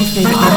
your favorite.